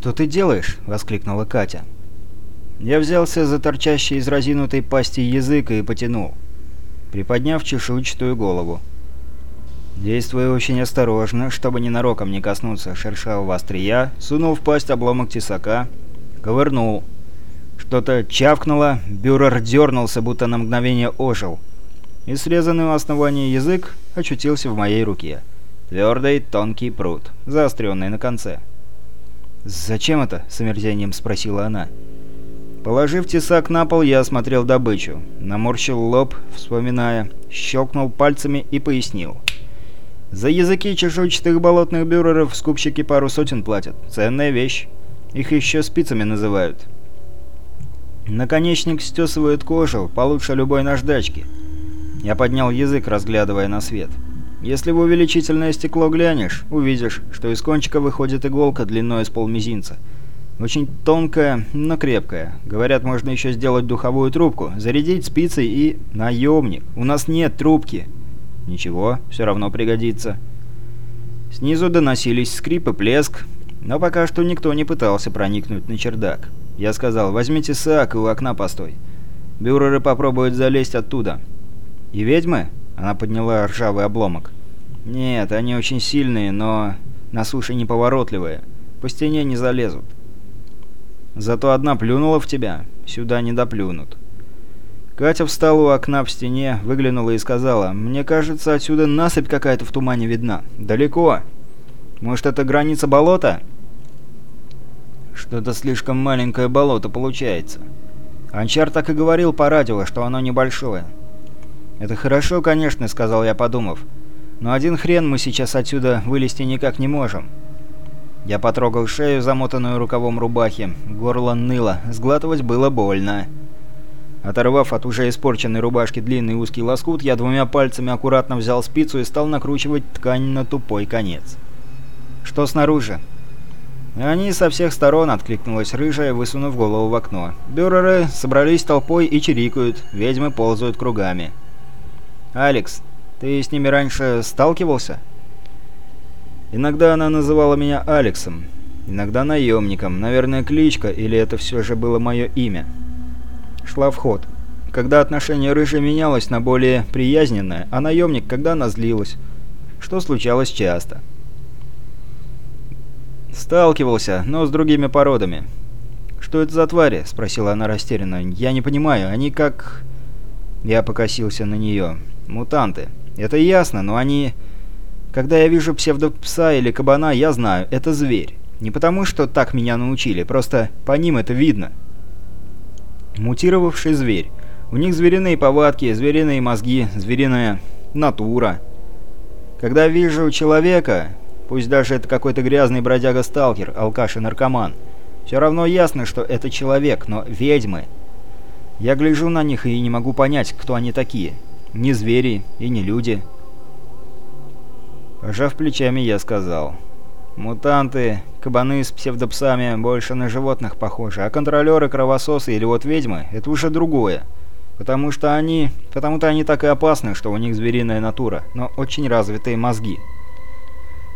«Что ты делаешь?» — воскликнула Катя. Я взялся за торчащий из разинутой пасти язык и потянул, приподняв чешуйчатую голову. Действуя очень осторожно, чтобы ненароком не коснуться шершавого острия, сунул в пасть обломок тесака, ковырнул. Что-то чавкнуло, бюрер дернулся, будто на мгновение ожил. И срезанный у основания язык очутился в моей руке. Твердый, тонкий пруд, заостренный на конце. «Зачем это?» — с омерзением спросила она. Положив тесак на пол, я осмотрел добычу. Наморщил лоб, вспоминая, щелкнул пальцами и пояснил. За языки чешуйчатых болотных бюреров скупщики пару сотен платят. Ценная вещь. Их еще спицами называют. Наконечник стесывает кожу, получше любой наждачки. Я поднял язык, разглядывая на свет. Если в увеличительное стекло глянешь, увидишь, что из кончика выходит иголка длиной с полмизинца. Очень тонкая, но крепкая. Говорят, можно еще сделать духовую трубку, зарядить спицей и... Наемник! У нас нет трубки! Ничего, все равно пригодится. Снизу доносились скрип и плеск, но пока что никто не пытался проникнуть на чердак. Я сказал, возьмите сак и у окна постой. Бюреры попробуют залезть оттуда. И ведьмы? Она подняла ржавый обломок. Нет, они очень сильные, но на суше неповоротливые. По стене не залезут. Зато одна плюнула в тебя. Сюда не доплюнут. Катя встала у окна в стене, выглянула и сказала, «Мне кажется, отсюда насыпь какая-то в тумане видна. Далеко. Может, это граница болота?» «Что-то слишком маленькое болото получается». Анчар так и говорил по радио, что оно небольшое. «Это хорошо, конечно», — сказал я, подумав. «Но один хрен мы сейчас отсюда вылезти никак не можем». Я потрогал шею, замотанную рукавом рубахи. Горло ныло, сглатывать было больно. Оторвав от уже испорченной рубашки длинный узкий лоскут, я двумя пальцами аккуратно взял спицу и стал накручивать ткань на тупой конец. «Что снаружи?» «Они со всех сторон», — откликнулась рыжая, высунув голову в окно. «Бюреры собрались толпой и чирикают, ведьмы ползают кругами». «Алекс, ты с ними раньше сталкивался?» Иногда она называла меня Алексом, иногда наемником, наверное, кличка, или это все же было мое имя шла в ход. Когда отношение рыжей менялось на более приязненное, а наемник, когда она злилась, что случалось часто. «Сталкивался, но с другими породами». «Что это за твари?» – спросила она растерянно. «Я не понимаю, они как...» Я покосился на нее. «Мутанты. Это ясно, но они...» «Когда я вижу псевдопса или кабана, я знаю, это зверь. Не потому, что так меня научили, просто по ним это видно». Мутировавший зверь. У них звериные повадки, звериные мозги, звериная натура. Когда вижу человека, пусть даже это какой-то грязный бродяга-сталкер, алкаш и наркоман, все равно ясно, что это человек, но ведьмы. Я гляжу на них и не могу понять, кто они такие. Не звери и не люди. Пожав плечами, я сказал... Мутанты, кабаны с псевдопсами больше на животных похожи, а контролеры, кровососы или вот ведьмы — это уже другое. Потому что они... Потому-то они так и опасны, что у них звериная натура, но очень развитые мозги.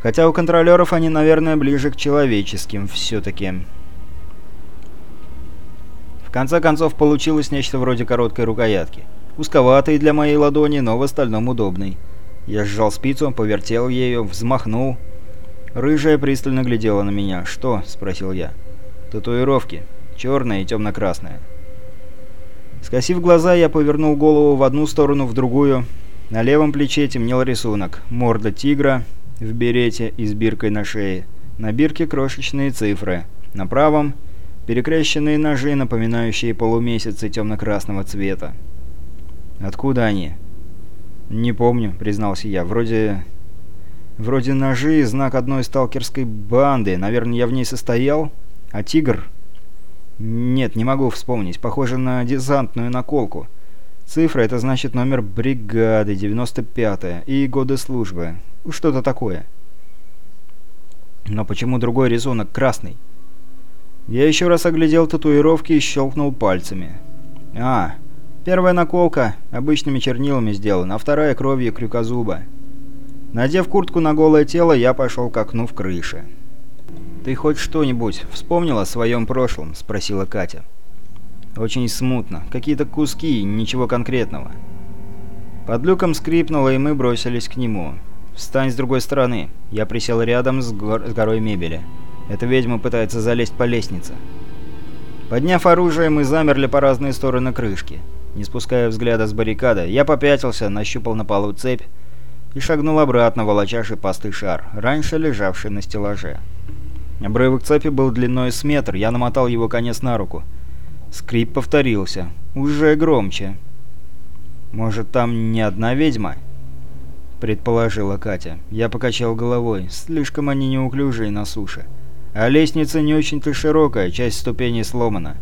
Хотя у контролеров они, наверное, ближе к человеческим все-таки. В конце концов, получилось нечто вроде короткой рукоятки. Узковатой для моей ладони, но в остальном удобной. Я сжал спицу, повертел ею, взмахнул — Рыжая пристально глядела на меня. «Что?» – спросил я. «Татуировки. Черная и темно-красная». Скосив глаза, я повернул голову в одну сторону, в другую. На левом плече темнел рисунок. Морда тигра в берете и с биркой на шее. На бирке крошечные цифры. На правом – перекрещенные ножи, напоминающие полумесяцы темно-красного цвета. «Откуда они?» «Не помню», — признался я. «Вроде Вроде ножи, знак одной сталкерской банды. Наверное, я в ней состоял. А тигр? Нет, не могу вспомнить. Похоже на десантную наколку. Цифра — это значит номер бригады, 95-я, и годы службы. Что-то такое. Но почему другой рисунок красный? Я еще раз оглядел татуировки и щелкнул пальцами. А, первая наколка обычными чернилами сделана, а вторая кровью крюкозуба. Надев куртку на голое тело, я пошел к окну в крыше. «Ты хоть что-нибудь вспомнила о своем прошлом?» – спросила Катя. «Очень смутно. Какие-то куски, ничего конкретного». Под люком скрипнуло, и мы бросились к нему. «Встань с другой стороны». Я присел рядом с, гор с горой мебели. Эта ведьма пытается залезть по лестнице. Подняв оружие, мы замерли по разные стороны крышки. Не спуская взгляда с баррикады, я попятился, нащупал на полу цепь и шагнул обратно, волоча шипастый шар, раньше лежавший на стеллаже. Обрывок цепи был длиной с метр, я намотал его конец на руку. Скрип повторился, уже громче. «Может, там не одна ведьма?» предположила Катя. Я покачал головой, слишком они неуклюжие на суше. А лестница не очень-то широкая, часть ступеней сломана.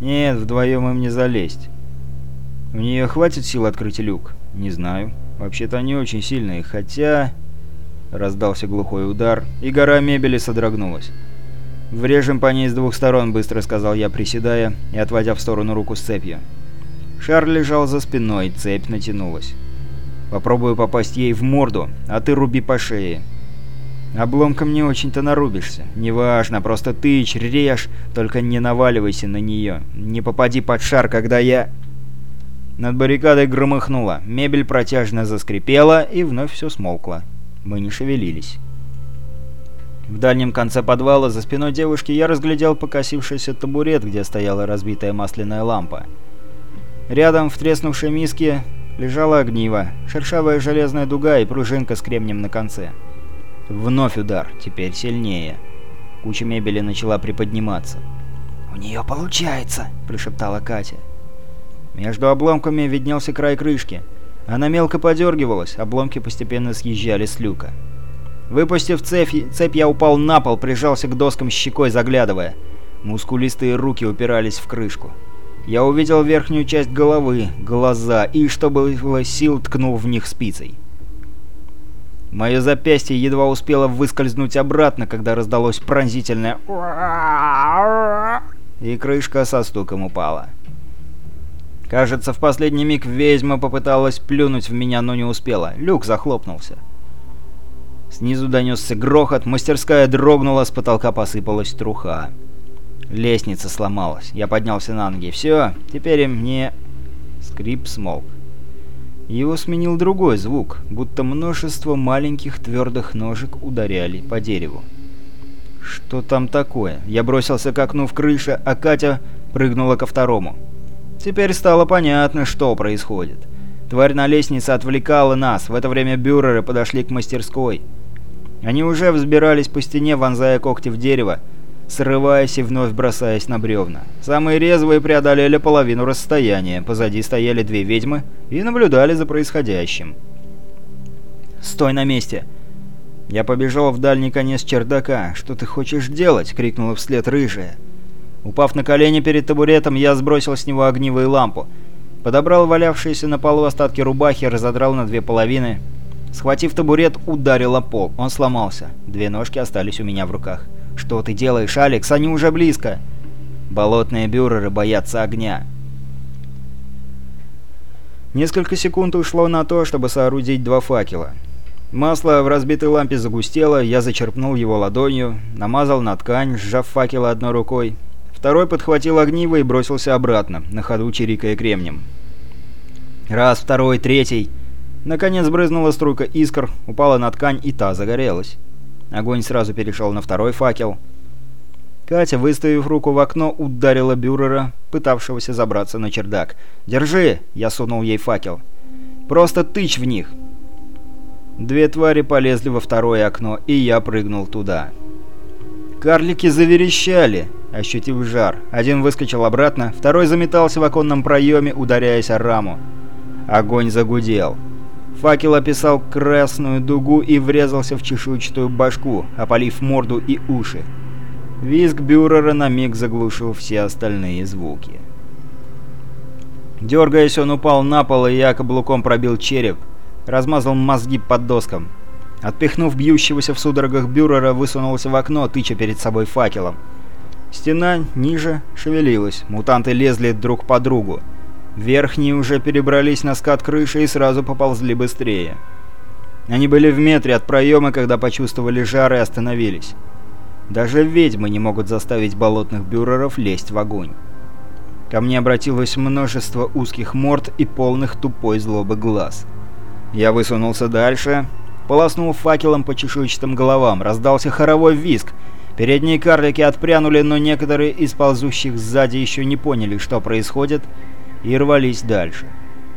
Нет, вдвоем им не залезть. У нее хватит сил открыть люк? Не знаю. Вообще-то они очень сильные, хотя... Раздался глухой удар, и гора мебели содрогнулась. «Врежем по ней с двух сторон», — быстро сказал я, приседая и отводя в сторону руку с цепью. Шар лежал за спиной, цепь натянулась. «Попробую попасть ей в морду, а ты руби по шее». Обломком не очень-то нарубишься. Неважно, просто тычь, режь, только не наваливайся на нее. Не попади под шар, когда я... Над баррикадой громыхнуло, мебель протяжно заскрипела, и вновь все смолкло. Мы не шевелились. В дальнем конце подвала, за спиной девушки, я разглядел покосившийся табурет, где стояла разбитая масляная лампа. Рядом, в треснувшей миске, лежала огниво, шершавая железная дуга и пружинка с кремнем на конце. Вновь удар, теперь сильнее. Куча мебели начала приподниматься. «У нее получается!» – прошептала Катя. Между обломками виднелся край крышки. Она мелко подергивалась, обломки постепенно съезжали с люка. Выпустив цепь, цепь, я упал на пол, прижался к доскам щекой, заглядывая. Мускулистые руки упирались в крышку. Я увидел верхнюю часть головы, глаза и, что было сил, ткнул в них спицей. Мое запястье едва успело выскользнуть обратно, когда раздалось пронзительное и крышка со стуком упала. Кажется, в последний миг ведьма попыталась плюнуть в меня, но не успела. Люк захлопнулся. Снизу донесся грохот, мастерская дрогнула, с потолка посыпалась труха. Лестница сломалась. Я поднялся на ноги. Все, теперь им не... Скрип смолк. Его сменил другой звук, будто множество маленьких твердых ножек ударяли по дереву. Что там такое? Я бросился к окну в крыше, а Катя прыгнула ко второму. Теперь стало понятно, что происходит. Тварь на лестнице отвлекала нас. В это время бюреры подошли к мастерской. Они уже взбирались по стене, вонзая когти в дерево, срываясь и вновь бросаясь на бревна. Самые резвые преодолели половину расстояния. Позади стояли две ведьмы и наблюдали за происходящим. «Стой на месте!» Я побежал в дальний конец чердака. «Что ты хочешь делать?» — крикнула вслед рыжая. Упав на колени перед табуретом, я сбросил с него огнивую лампу. Подобрал валявшиеся на полу остатки рубахи, разодрал на две половины. Схватив табурет, ударил о пол. Он сломался. Две ножки остались у меня в руках. «Что ты делаешь, Алекс? Они уже близко!» Болотные бюреры боятся огня. Несколько секунд ушло на то, чтобы соорудить два факела. Масло в разбитой лампе загустело, я зачерпнул его ладонью, намазал на ткань, сжав факел одной рукой, Второй подхватил огниво и бросился обратно, на ходу чирикая кремнем. Раз, второй, третий. Наконец брызнула струйка искр, упала на ткань, и та загорелась. Огонь сразу перешел на второй факел. Катя, выставив руку в окно, ударила Бюрера, пытавшегося забраться на чердак. «Держи!» — я сунул ей факел. «Просто тычь в них!» Две твари полезли во второе окно, и я прыгнул туда. Карлики заверещали, ощутив жар. Один выскочил обратно, второй заметался в оконном проеме, ударяясь о раму. Огонь загудел. Факел описал красную дугу и врезался в чешуйчатую башку, опалив морду и уши. Визг Бюрера на миг заглушил все остальные звуки. Дергаясь, он упал на пол, и я каблуком пробил череп, размазал мозги под доскам. Отпихнув бьющегося в судорогах Бюрера, высунулся в окно, тыча перед собой факелом. Стена ниже шевелилась, мутанты лезли друг по другу. Верхние уже перебрались на скат крыши и сразу поползли быстрее. Они были в метре от проема, когда почувствовали жар и остановились. Даже ведьмы не могут заставить болотных бюреров лезть в огонь. Ко мне обратилось множество узких морд и полных тупой злобы глаз. Я высунулся дальше, полоснул факелом по чешуйчатым головам, раздался хоровой визг. Передние карлики отпрянули, но некоторые из ползущих сзади еще не поняли, что происходит, и рвались дальше.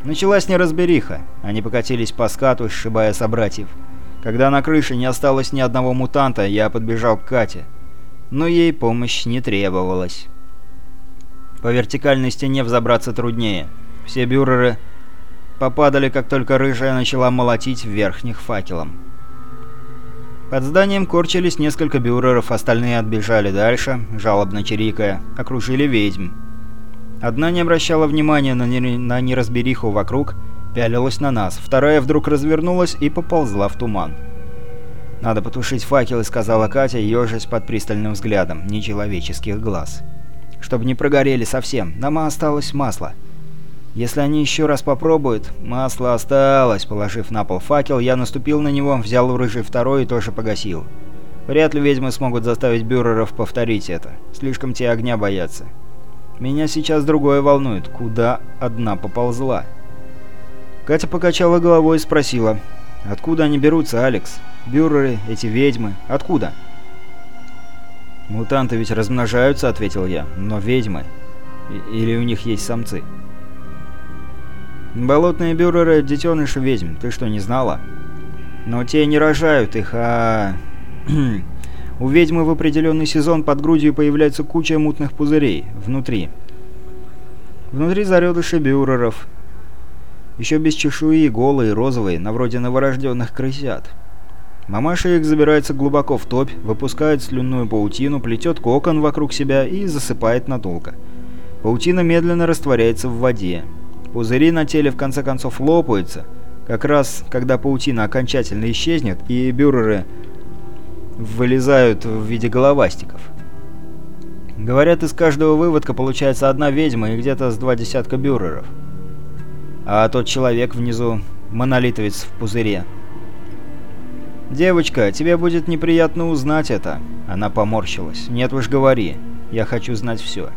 Началась неразбериха. Они покатились по скату, сшибая собратьев. Когда на крыше не осталось ни одного мутанта, я подбежал к Кате. Но ей помощь не требовалась. По вертикальной стене взобраться труднее. Все бюреры попадали, как только рыжая начала молотить верхних факелом. Под зданием корчились несколько бюреров, остальные отбежали дальше, жалобно чирикая, окружили ведьм. Одна не обращала внимания на, не... на неразбериху вокруг, пялилась на нас, вторая вдруг развернулась и поползла в туман. «Надо потушить факелы», — сказала Катя, ежась под пристальным взглядом нечеловеческих глаз. «Чтобы не прогорели совсем. Нам осталось масло». «Если они еще раз попробуют...» «Масло осталось!» Положив на пол факел, я наступил на него, взял у рыжий второй и тоже погасил. Вряд ли ведьмы смогут заставить бюреров повторить это. Слишком те огня боятся. Меня сейчас другое волнует. Куда одна поползла? Катя покачала головой и спросила. «Откуда они берутся, Алекс? Бюреры, эти ведьмы. Откуда?» «Мутанты ведь размножаются», — ответил я. «Но ведьмы? Или у них есть самцы?» «Болотные бюреры — детеныши ведьм. Ты что, не знала?» «Но те не рожают их, а...» У ведьмы в определенный сезон под грудью появляется куча мутных пузырей. Внутри. Внутри зародыши бюреров. Еще без чешуи, голые, розовые, на вроде новорожденных крысят. Мамаша их забирается глубоко в топь, выпускает слюнную паутину, плетет кокон вокруг себя и засыпает надолго. Паутина медленно растворяется в воде. Пузыри на теле в конце концов лопаются, как раз когда паутина окончательно исчезнет и бюреры вылезают в виде головастиков. Говорят, из каждого выводка получается одна ведьма и где-то с два десятка бюреров. А тот человек внизу — монолитовец в пузыре. «Девочка, тебе будет неприятно узнать это». Она поморщилась. «Нет уж, говори. Я хочу знать все».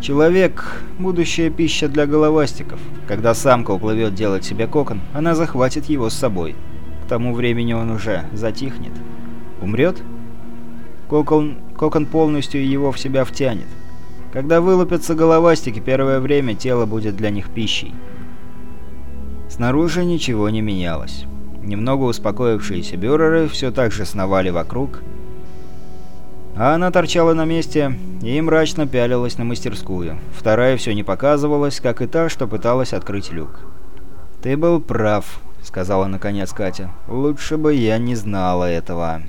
Человек – будущая пища для головастиков. Когда самка уплывет делать себе кокон, она захватит его с собой. К тому времени он уже затихнет. Умрет? Кокон, кокон полностью его в себя втянет. Когда вылупятся головастики, первое время тело будет для них пищей. Снаружи ничего не менялось. Немного успокоившиеся бюреры все так же сновали вокруг, а она торчала на месте и мрачно пялилась на мастерскую. Вторая все не показывалась, как и та, что пыталась открыть люк. «Ты был прав», — сказала наконец Катя. «Лучше бы я не знала этого».